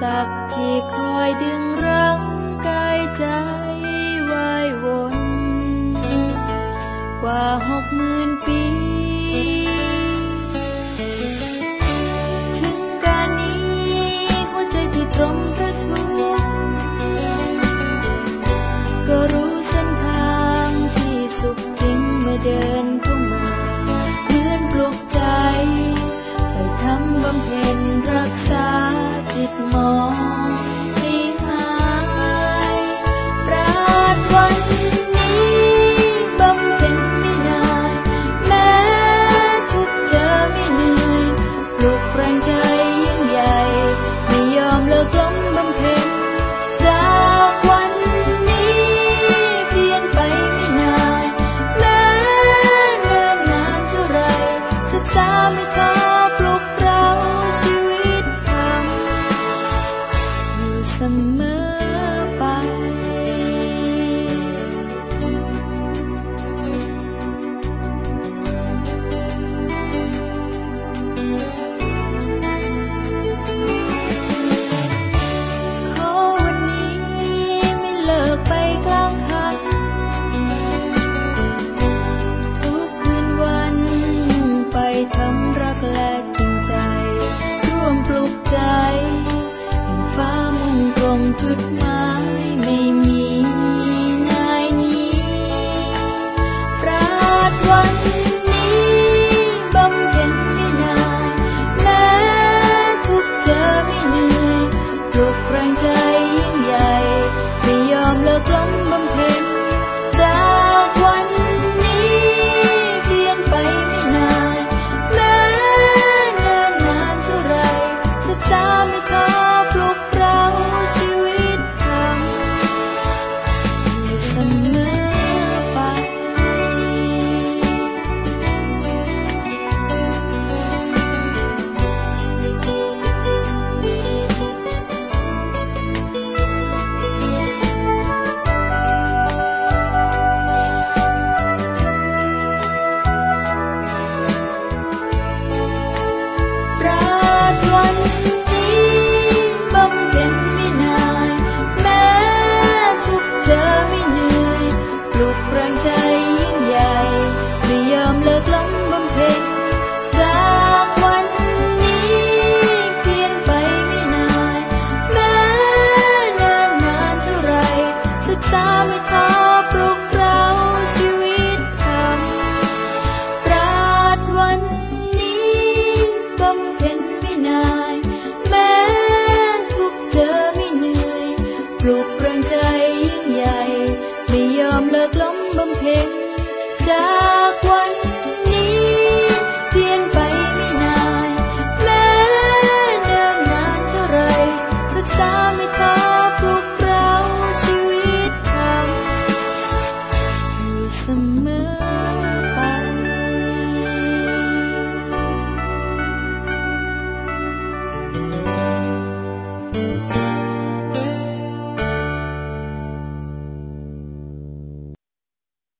สรรคที่คอยดึงรั้งกายใจไว้วน กว่าหกหมื่นปี 梦 the. menuntutnya นาย แม้ทุกเธอไม่เหนื่อย ปลุกแรงใจยิ่งใหญ่ ไม่ยอมเลิกล้มบำเพ็ญจากวันนี้เพียนไป